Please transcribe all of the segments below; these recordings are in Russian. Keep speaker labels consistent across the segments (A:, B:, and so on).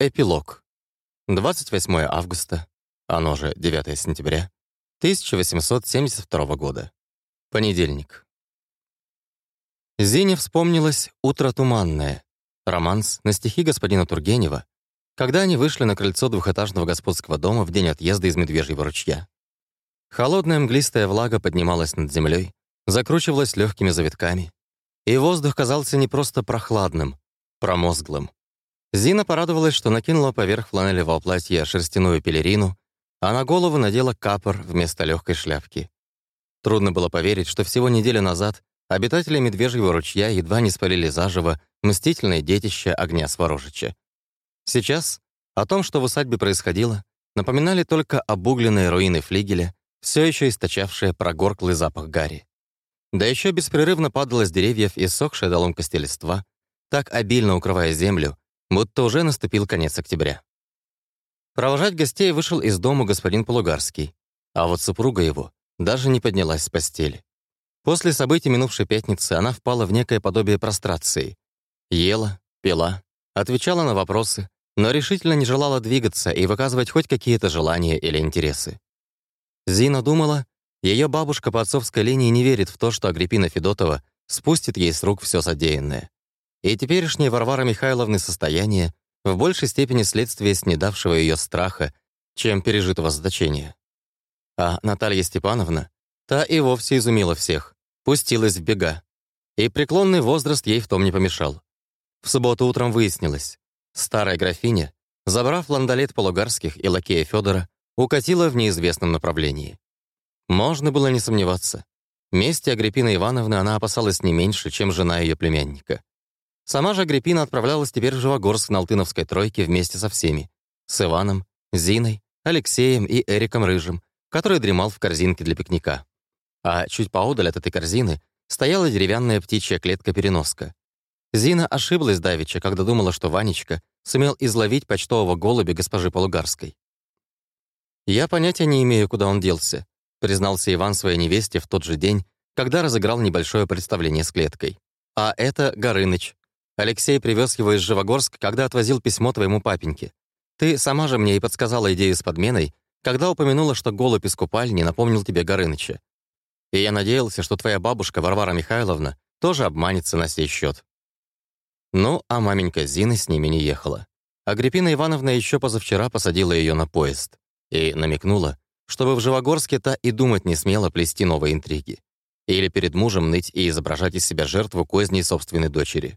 A: Эпилог. 28 августа, оно же 9 сентября, 1872 года. Понедельник. Зине вспомнилось «Утро туманное», романс на стихи господина Тургенева, когда они вышли на крыльцо двухэтажного господского дома в день отъезда из Медвежьего ручья. Холодная мглистая влага поднималась над землей, закручивалась легкими завитками, и воздух казался не просто прохладным, промозглым. Зина порадовалась, что накинула поверх фланелевого платья шерстяную пелерину, а на голову надела капор вместо легкой шляпки. Трудно было поверить, что всего неделю назад обитатели Медвежьего ручья едва не спалили заживо мстительное детище огня Сворожича. Сейчас о том, что в усадьбе происходило, напоминали только обугленные руины флигеля, все еще источавшие прогорклый запах гари. Да еще беспрерывно падало с деревьев иссохшее до ломкости листва, так обильно укрывая землю, будто уже наступил конец октября. Провожать гостей вышел из дома господин Полугарский, а вот супруга его даже не поднялась с постели. После событий минувшей пятницы она впала в некое подобие прострации. Ела, пила, отвечала на вопросы, но решительно не желала двигаться и выказывать хоть какие-то желания или интересы. Зина думала, ее бабушка по отцовской линии не верит в то, что Агриппина Федотова спустит ей с рук все содеянное. И теперешнее Варвара Михайловны состояние в большей степени следствие снедавшего ее страха, чем пережитого заточения. А Наталья Степановна, та и вовсе изумила всех, пустилась в бега. И преклонный возраст ей в том не помешал. В субботу утром выяснилось, старая графиня, забрав ландолет полугарских и лакея Федора, укатила в неизвестном направлении. Можно было не сомневаться. Мести Агриппины Ивановны она опасалась не меньше, чем жена ее племянника. Сама же Агриппина отправлялась теперь в Живогорск на Алтыновской тройке вместе со всеми. С Иваном, Зиной, Алексеем и Эриком Рыжим, который дремал в корзинке для пикника. А чуть поодаль от этой корзины стояла деревянная птичья клетка-переноска. Зина ошиблась давеча, когда думала, что Ванечка сумел изловить почтового голубя госпожи Полугарской. «Я понятия не имею, куда он делся», признался Иван своей невесте в тот же день, когда разыграл небольшое представление с клеткой. «А это Горыныч, Алексей привез его из Живогорска, когда отвозил письмо твоему папеньке. Ты сама же мне и подсказала идею с подменой, когда упомянула, что голубь из купальни напомнил тебе Горыныча. И я надеялся, что твоя бабушка Варвара Михайловна тоже обманется на сей счет. Ну, а маменька Зина с ними не ехала. Агриппина Ивановна еще позавчера посадила ее на поезд и намекнула, чтобы в Живогорске та и думать не смела плести новые интриги. Или перед мужем ныть и изображать из себя жертву козней собственной дочери.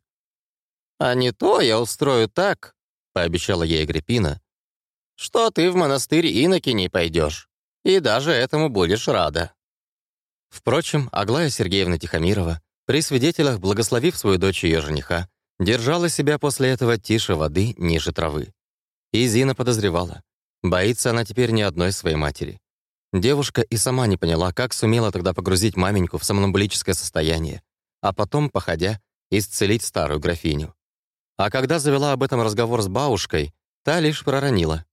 A: А не то я устрою так, — пообещала ей Агриппина, что ты в монастырь иноки не пойдешь, и даже этому будешь рада. Впрочем, Аглая Сергеевна Тихомирова, при свидетелях, благословив свою дочь и ее жениха, держала себя после этого тише воды, ниже травы. И Зина подозревала. Боится она теперь ни одной своей матери. Девушка и сама не поняла, как сумела тогда погрузить маменьку в сомнамбулическое состояние, а потом, походя, исцелить старую графиню. А когда завела об этом разговор с бабушкой, та лишь проронила.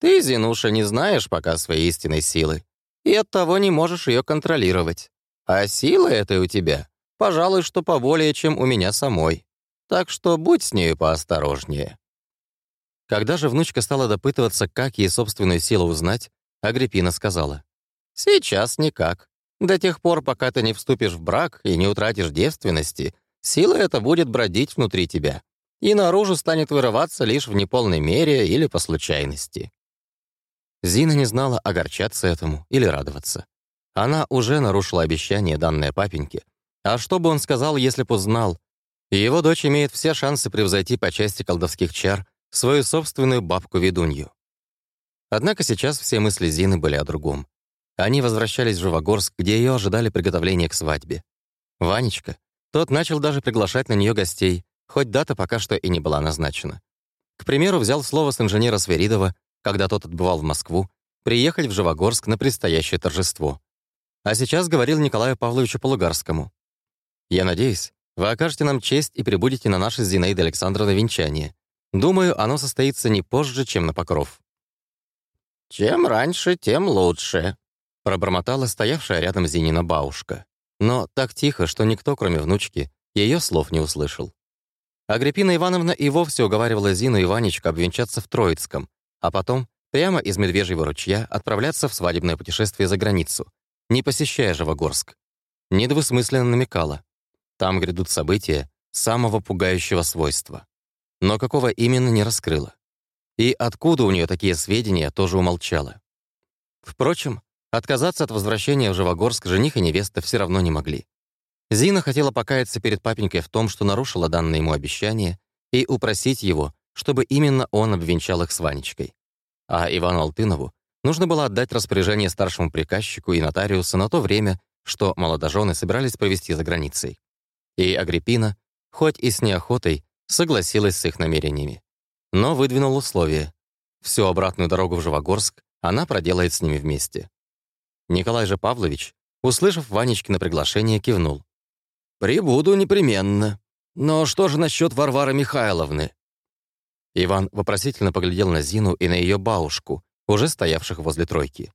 A: «Ты, Зинуша, не знаешь пока своей истинной силы, и оттого не можешь ее контролировать. А сила этой у тебя, пожалуй, что поболее, чем у меня самой. Так что будь с нею поосторожнее». Когда же внучка стала допытываться, как ей собственную силу узнать, Агриппина сказала. «Сейчас никак. До тех пор, пока ты не вступишь в брак и не утратишь девственности, сила эта будет бродить внутри тебя и наружу станет вырываться лишь в неполной мере или по случайности. Зина не знала, огорчаться этому или радоваться. Она уже нарушила обещание, данное папеньке. А что бы он сказал, если бы узнал? Его дочь имеет все шансы превзойти по части колдовских чар свою собственную бабку-ведунью. Однако сейчас все мысли Зины были о другом. Они возвращались в Живогорск, где ее ожидали приготовления к свадьбе. Ванечка, тот начал даже приглашать на нее гостей, хоть дата пока что и не была назначена. К примеру, взял слово с инженера Сверидова, когда тот отбывал в Москву, приехать в Живогорск на предстоящее торжество. А сейчас говорил Николаю Павловичу Полугарскому. «Я надеюсь, вы окажете нам честь и прибудете на наше с Зинаидой Александровной венчание. Думаю, оно состоится не позже, чем на покров». «Чем раньше, тем лучше», — пробормотала стоявшая рядом Зинина бабушка. Но так тихо, что никто, кроме внучки, ее слов не услышал. Агриппина Ивановна и вовсе уговаривала Зину и Ванечку обвенчаться в Троицком, а потом прямо из Медвежьего ручья отправляться в свадебное путешествие за границу, не посещая Живогорск. Недвусмысленно намекала. Там грядут события самого пугающего свойства. Но какого именно не раскрыла. И откуда у нее такие сведения, тоже умолчала. Впрочем, отказаться от возвращения в Живогорск жених и невеста все равно не могли. Зина хотела покаяться перед папенькой в том, что нарушила данное ему обещание, и упросить его, чтобы именно он обвенчал их с Ванечкой. А Ивану Алтынову нужно было отдать распоряжение старшему приказчику и нотариусу на то время, что молодожены собирались провести за границей. И Агриппина, хоть и с неохотой, согласилась с их намерениями. Но выдвинула условие. Всю обратную дорогу в Живогорск она проделает с ними вместе. Николай же Павлович, услышав Ванечкино приглашение, кивнул. «Прибуду непременно. Но что же насчет Варвары Михайловны?» Иван вопросительно поглядел на Зину и на ее бабушку, уже стоявших возле тройки.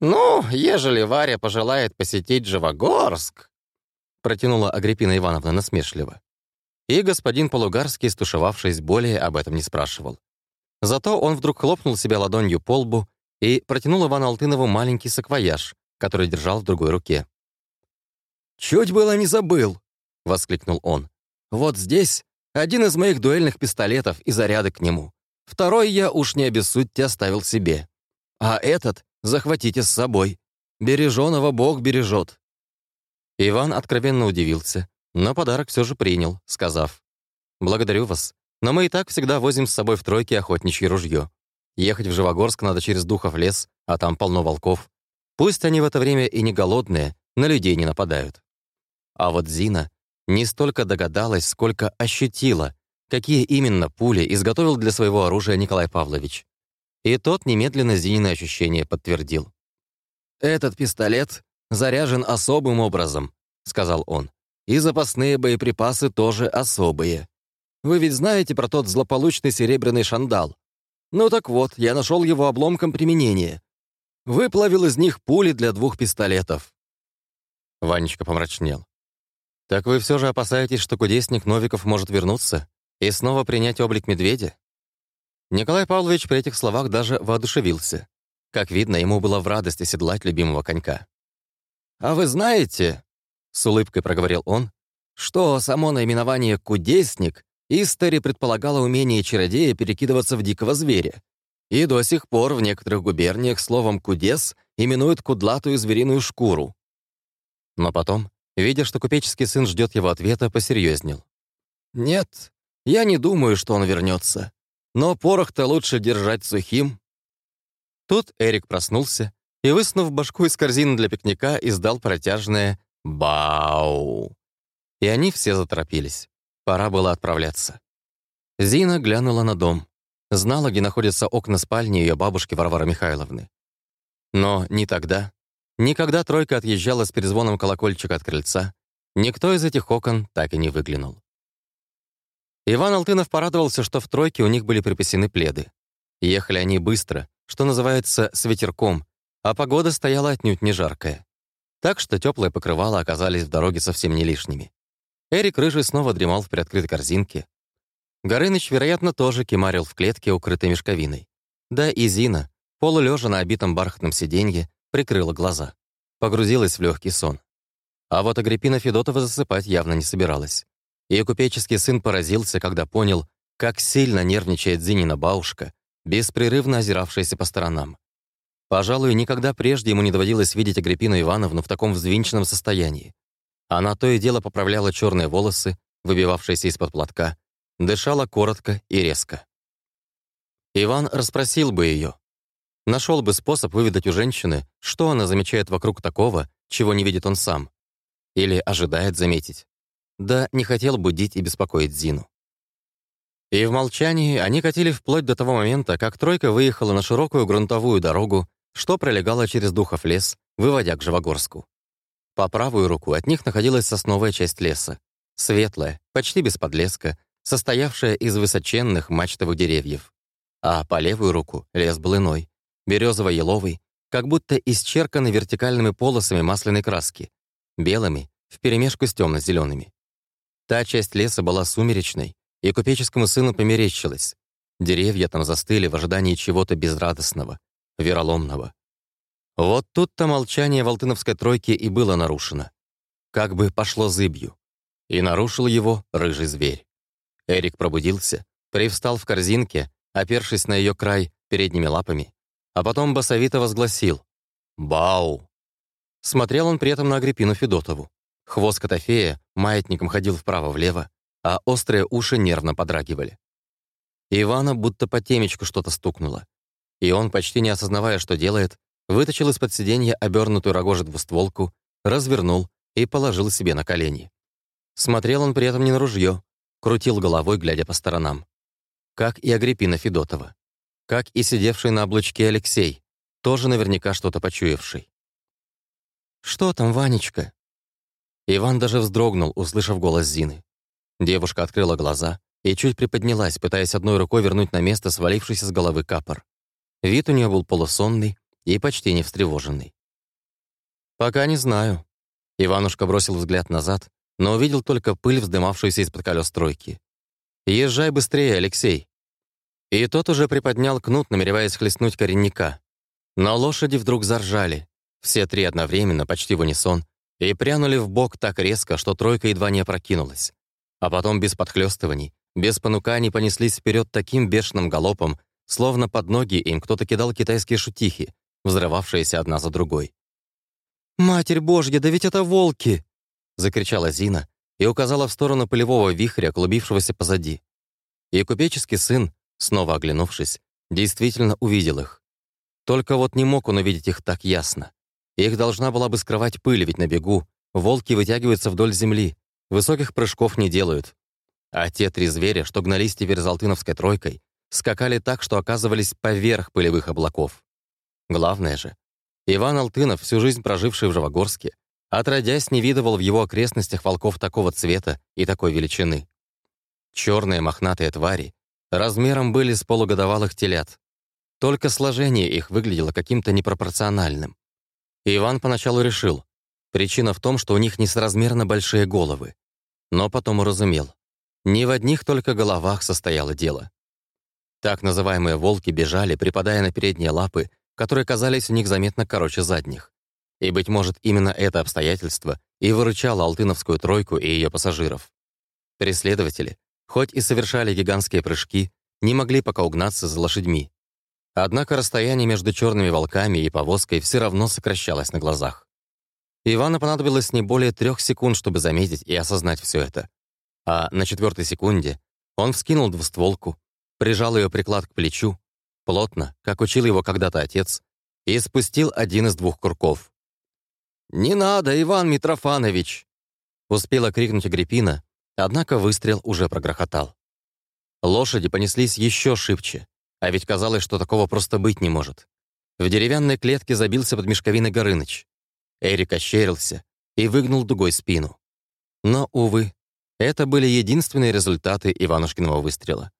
A: «Ну, ежели Варя пожелает посетить Живогорск», протянула Агриппина Ивановна насмешливо. И господин Полугарский, стушевавшись, более об этом не спрашивал. Зато он вдруг хлопнул себя ладонью по лбу и протянул Ивану Алтынову маленький саквояж, который держал в другой руке. «Чуть было не забыл!» — воскликнул он. «Вот здесь один из моих дуэльных пистолетов и заряды к нему. Второй я уж не обессудьте оставил себе. А этот захватите с собой. Береженого Бог бережет». Иван откровенно удивился, но подарок все же принял, сказав. «Благодарю вас, но мы и так всегда возим с собой в тройке охотничье ружье. Ехать в Живогорск надо через Духов лес, а там полно волков. Пусть они в это время и не голодные, на людей не нападают. А вот Зина не столько догадалась, сколько ощутила, какие именно пули изготовил для своего оружия Николай Павлович. И тот немедленно Зинины ощущения подтвердил. «Этот пистолет заряжен особым образом», — сказал он. «И запасные боеприпасы тоже особые. Вы ведь знаете про тот злополучный серебряный шандал? Ну так вот, я нашел его обломком применения. Выплавил из них пули для двух пистолетов». Ванечка помрачнел. «Так вы все же опасаетесь, что кудесник Новиков может вернуться и снова принять облик медведя?» Николай Павлович при этих словах даже воодушевился. Как видно, ему было в радости седлать любимого конька. «А вы знаете, — с улыбкой проговорил он, — что само наименование «кудесник» Истори предполагало умение чародея перекидываться в дикого зверя. И до сих пор в некоторых губерниях словом «кудес» именуют кудлатую звериную шкуру. Но потом Видя, что купеческий сын ждет его ответа, посерьезнел. «Нет, я не думаю, что он вернется. Но порох-то лучше держать сухим». Тут Эрик проснулся и, высунув башку из корзины для пикника, издал протяжное «Бау!». И они все заторопились. Пора было отправляться. Зина глянула на дом. Знала, где находятся окна спальни ее бабушки Варвары Михайловны. Но ни тогда, Никогда тройка отъезжала с перезвоном колокольчика от крыльца. Никто из этих окон так и не выглянул. Иван Алтынов порадовался, что в тройке у них были припасены пледы. Ехали они быстро, что называется, с ветерком, а погода стояла отнюдь не жаркая. Так что теплые покрывала оказались в дороге совсем не лишними. Эрик Рыжий снова дремал в приоткрытой корзинке. Горыныч, вероятно, тоже кемарил в клетке, укрытой мешковиной. Да и Зина, полулежа на обитом бархатном сиденье, прикрыла глаза. Погрузилась в легкий сон. А вот Агриппина Федотова засыпать явно не собиралась. Ее купеческий сын поразился, когда понял, как сильно нервничает Зинина бабушка, беспрерывно озиравшаяся по сторонам. Пожалуй, никогда прежде ему не доводилось видеть Агриппину Ивановну в таком взвинченном состоянии. Она то и дело поправляла черные волосы, выбивавшиеся из-под платка, дышала коротко и резко. Иван расспросил бы ее, Нашел бы способ выведать у женщины, что она замечает вокруг такого, чего не видит он сам. Или ожидает заметить. Да не хотел будить и беспокоить Зину. И в молчании они катили вплоть до того момента, как тройка выехала на широкую грунтовую дорогу, что пролегала через Духов лес, выводя к Живогорску. По правую руку от них находилась сосновая часть леса, светлая, почти без подлеска, состоявшая из высоченных мачтовых деревьев. А по левую руку лес был иной, березово-еловый, как будто исчерканы вертикальными полосами масляной краски, белыми, вперемешку с темно-зелеными. Та часть леса была сумеречной, и купеческому сыну померещилось. Деревья там застыли в ожидании чего-то безрадостного, вероломного. Вот тут-то молчание Волтыновской тройки и было нарушено. Как бы пошло зыбью. И нарушил его рыжий зверь. Эрик пробудился, привстал в корзинке, опершись на ее край передними лапами, а потом басовито возгласил «Бау!». Смотрел он при этом на Агриппину Федотову. Хвост Котофея маятником ходил вправо-влево, а острые уши нервно подрагивали. Ивана будто по темечку что-то стукнуло. И он, почти не осознавая, что делает, вытащил из-под сиденья обернутую рогожи двустволку, развернул и положил себе на колени. Смотрел он при этом не на ружье, крутил головой, глядя по сторонам. Как и Агриппина Федотова. Как и сидевший на облучке Алексей, тоже наверняка что-то почуявший. «Что там, Ванечка?» Иван даже вздрогнул, услышав голос Зины. Девушка открыла глаза и чуть приподнялась, пытаясь одной рукой вернуть на место свалившийся с головы капор. Вид у нее был полусонный и почти не встревоженный. «Пока не знаю». Иванушка бросил взгляд назад, но увидел только пыль, вздымавшуюся из-под колес тройки. «Езжай быстрее, Алексей!» И тот уже приподнял кнут, намереваясь хлестнуть коренника. Но лошади вдруг заржали, все три одновременно, почти в унисон, и прянули в бок так резко, что тройка едва не опрокинулась. А потом без подхлёстываний, без понуканий понеслись вперед таким бешеным галопом, словно под ноги им кто-то кидал китайские шутихи, взрывавшиеся одна за другой. «Матерь Божья, да ведь это волки!» — закричала Зина и указала в сторону полевого вихря, клубившегося позади. И купеческий сын, снова оглянувшись, действительно увидел их. Только вот не мог он увидеть их так ясно. Их должна была бы скрывать пыль, ведь на бегу волки вытягиваются вдоль земли, высоких прыжков не делают. А те три зверя, что гнались теперь за Алтыновской тройкой, скакали так, что оказывались поверх пылевых облаков. Главное же, Иван Алтынов, всю жизнь проживший в Живогорске, отродясь не видывал в его окрестностях волков такого цвета и такой величины. Черные мохнатые твари размером были с полугодовалых телят. Только сложение их выглядело каким-то непропорциональным. И Иван поначалу решил, причина в том, что у них несоразмерно большие головы. Но потом уразумел, не в одних только головах состояло дело. Так называемые волки бежали, припадая на передние лапы, которые казались у них заметно короче задних. И, быть может, именно это обстоятельство и выручало Алтыновскую тройку и ее пассажиров. Преследователи, хоть и совершали гигантские прыжки, не могли пока угнаться за лошадьми. Однако расстояние между черными волками и повозкой все равно сокращалось на глазах. Ивану понадобилось не более трех секунд, чтобы заметить и осознать все это. А на четвертой секунде он вскинул двустволку, прижал ее приклад к плечу, плотно, как учил его когда-то отец, и спустил один из двух курков. «Не надо, Иван Митрофанович!» Успела крикнуть Агриппина, однако выстрел уже прогрохотал. Лошади понеслись еще шибче, а ведь казалось, что такого просто быть не может. В деревянной клетке забился под мешковиной Горыныч. Эрик ощерился и выгнул дугой спину. Но, увы, это были единственные результаты Иванушкиного выстрела.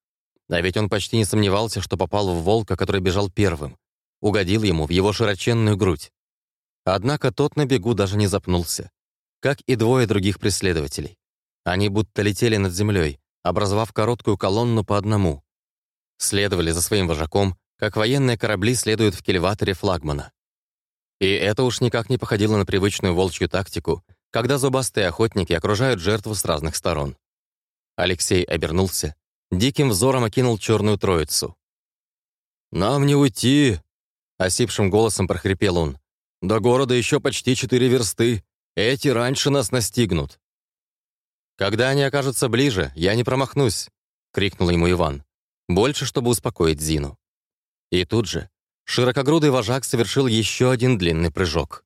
A: А ведь он почти не сомневался, что попал в волка, который бежал первым. Угодил ему в его широченную грудь. Однако тот на бегу даже не запнулся. Как и двое других преследователей. Они будто летели над землей, образовав короткую колонну по одному, следовали за своим вожаком, как военные корабли следуют в кельваторе флагмана. И это уж никак не походило на привычную волчью тактику, когда зубастые охотники окружают жертву с разных сторон. Алексей обернулся, диким взором окинул черную троицу. «Нам не уйти!» — осипшим голосом прохрипел он. «До города еще почти четыре версты. Эти раньше нас настигнут». «Когда они окажутся ближе, я не промахнусь!» — крикнул ему Иван больше, чтобы успокоить Зину. И тут же широкогрудый вожак совершил еще один длинный прыжок.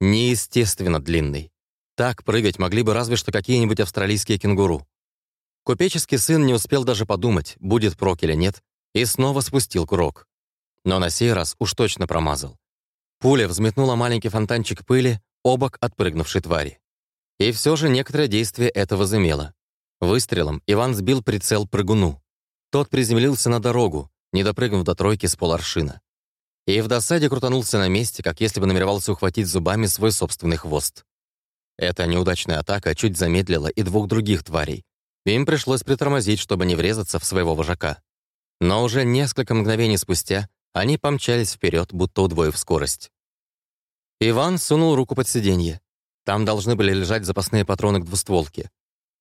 A: Неестественно длинный. Так прыгать могли бы разве что какие-нибудь австралийские кенгуру. Купеческий сын не успел даже подумать, будет прок или нет, и снова спустил курок. Но на сей раз уж точно промазал. Пуля взметнула маленький фонтанчик пыли, обок отпрыгнувшей твари. И все же некоторое действие это возымело. Выстрелом Иван сбил прицел прыгуну. Тот приземлился на дорогу, не допрыгнув до тройки с поларшина. И в досаде крутанулся на месте, как если бы намеревался ухватить зубами свой собственный хвост. Эта неудачная атака чуть замедлила и двух других тварей. Им пришлось притормозить, чтобы не врезаться в своего вожака. Но уже несколько мгновений спустя они помчались вперед, будто удвоив скорость. Иван сунул руку под сиденье. Там должны были лежать запасные патроны к двустволке.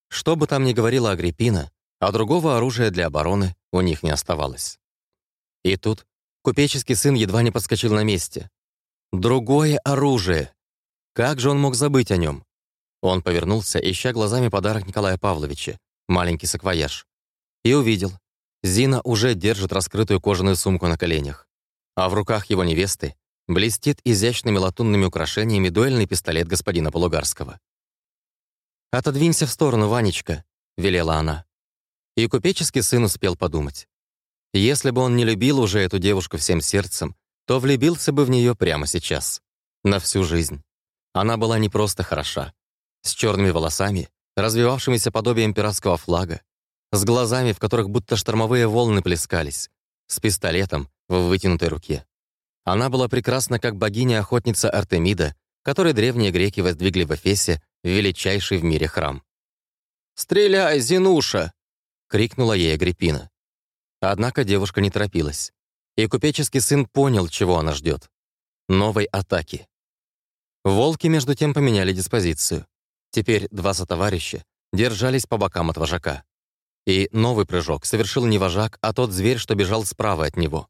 A: Что бы там ни говорила Агриппина, а другого оружия для обороны у них не оставалось. И тут купеческий сын едва не подскочил на месте. Другое оружие! Как же он мог забыть о нем? Он повернулся, ища глазами подарок Николая Павловича, маленький саквояж, и увидел. Зина уже держит раскрытую кожаную сумку на коленях, а в руках его невесты блестит изящными латунными украшениями дуэльный пистолет господина Полугарского. «Отодвинься в сторону, Ванечка», — велела она. И купеческий сын успел подумать. Если бы он не любил уже эту девушку всем сердцем, то влюбился бы в нее прямо сейчас. На всю жизнь. Она была не просто хороша. С черными волосами, развивавшимися подобием пиратского флага, с глазами, в которых будто штормовые волны плескались, с пистолетом в вытянутой руке. Она была прекрасна, как богиня-охотница Артемида, которой древние греки воздвигли в Эфесе величайший в мире храм. «Стреляй, Зинуша!» — крикнула ей Агриппина. Однако девушка не торопилась. И купеческий сын понял, чего она ждет. Новой атаки. Волки, между тем, поменяли диспозицию. Теперь два сотоварища держались по бокам от вожака. И новый прыжок совершил не вожак, а тот зверь, что бежал справа от него.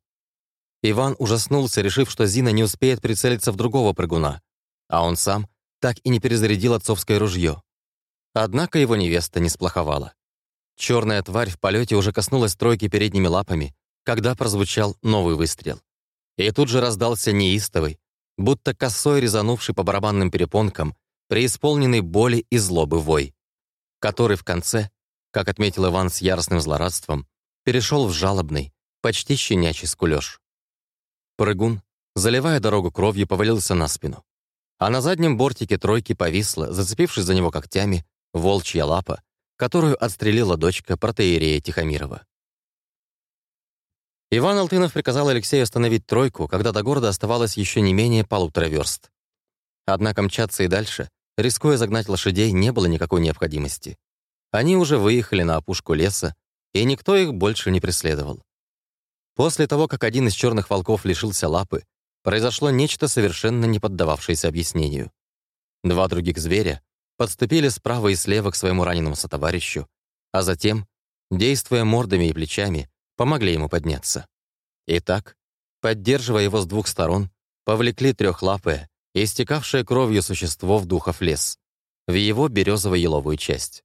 A: Иван ужаснулся, решив, что Зина не успеет прицелиться в другого прыгуна, а он сам так и не перезарядил отцовское ружье. Однако его невеста не сплоховала. Черная тварь в полете уже коснулась тройки передними лапами, когда прозвучал новый выстрел. И тут же раздался неистовый, будто косой резанувший по барабанным перепонкам, преисполненный боли и злобы вой, который в конце, как отметил Иван с яростным злорадством, перешел в жалобный, почти щенячий скулёж. Прыгун, заливая дорогу кровью, повалился на спину. А на заднем бортике тройки повисла, зацепившись за него когтями, волчья лапа, которую отстрелила дочка протеерея Тихомирова. Иван Алтынов приказал Алексею остановить тройку, когда до города оставалось еще не менее полутора верст. Однако мчаться и дальше, рискуя загнать лошадей, не было никакой необходимости. Они уже выехали на опушку леса, и никто их больше не преследовал. После того, как один из черных волков лишился лапы, произошло нечто совершенно не поддававшееся объяснению. Два других зверя подступили справа и слева к своему раненому сотоварищу, а затем, действуя мордами и плечами, помогли ему подняться. Итак, поддерживая его с двух сторон, повлекли трехлапое и истекавшее кровью существо в духов лес, в его березово-еловую часть.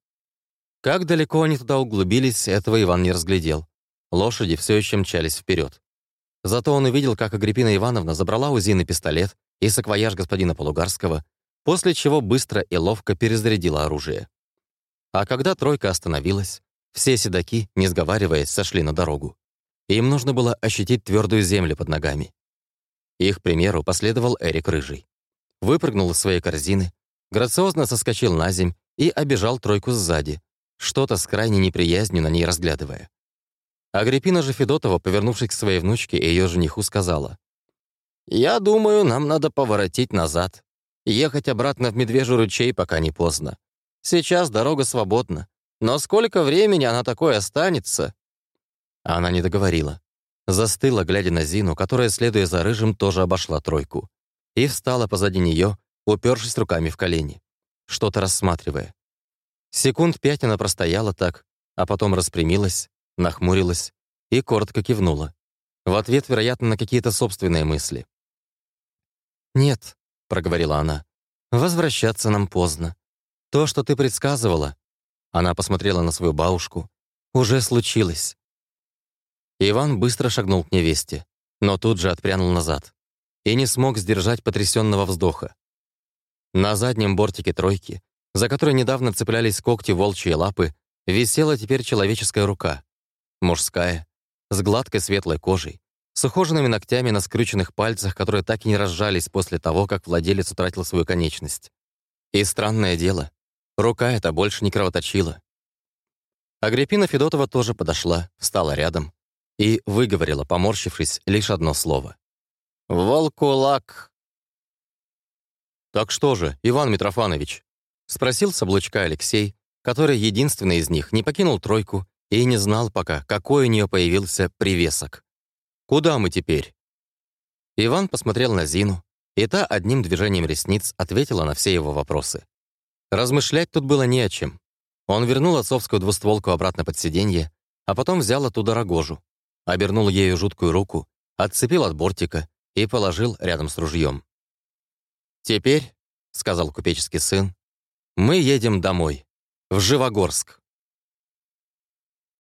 A: Как далеко они туда углубились, этого Иван не разглядел. Лошади все еще мчались вперед. Зато он увидел, как Агриппина Ивановна забрала у Зины пистолет и саквояж господина Полугарского, после чего быстро и ловко перезарядила оружие. А когда тройка остановилась, все седаки, не сговариваясь, сошли на дорогу. Им нужно было ощутить твердую землю под ногами. Их примеру последовал Эрик Рыжий. Выпрыгнул из своей корзины, грациозно соскочил на земь и обежал тройку сзади, что-то с крайней неприязнью на ней разглядывая. Агриппина же Федотова, повернувшись к своей внучке и ее жениху, сказала, «Я думаю, нам надо поворотить назад. Ехать обратно в Медвежий ручей, пока не поздно. Сейчас дорога свободна. Но сколько времени она такой останется?» Она не договорила. Застыла, глядя на Зину, которая, следуя за Рыжим, тоже обошла тройку. И встала позади нее, упершись руками в колени, что-то рассматривая. Секунд пять она простояла так, а потом распрямилась, нахмурилась и коротко кивнула. В ответ, вероятно, на какие-то собственные мысли. «Нет», — проговорила она, — «возвращаться нам поздно. То, что ты предсказывала, она посмотрела на свою бабушку. «Уже случилось». Иван быстро шагнул к невесте, но тут же отпрянул назад и не смог сдержать потрясенного вздоха. На заднем бортике тройки, за которой недавно цеплялись когти волчьи лапы, висела теперь человеческая рука. Мужская, с гладкой светлой кожей, с ухоженными ногтями на скрюченных пальцах, которые так и не разжались после того, как владелец утратил свою конечность. И странное дело, Рука эта больше не кровоточила. Агриппина Федотова тоже подошла, встала рядом и выговорила, поморщившись, лишь одно слово. «Волкулак!» «Так что же, Иван Митрофанович?» Спросил с облучка Алексей, который единственный из них не покинул тройку и не знал пока, какой у нее появился привесок. «Куда мы теперь?» Иван посмотрел на Зину, и та одним движением ресниц ответила на все его вопросы. Размышлять тут было не о чем. Он вернул отцовскую двустволку обратно под сиденье, а потом взял оттуда рогожу, обернул ею жуткую руку, отцепил от бортика и положил рядом с ружьем. «Теперь», — сказал купеческий сын, — «мы едем домой, в Живогорск».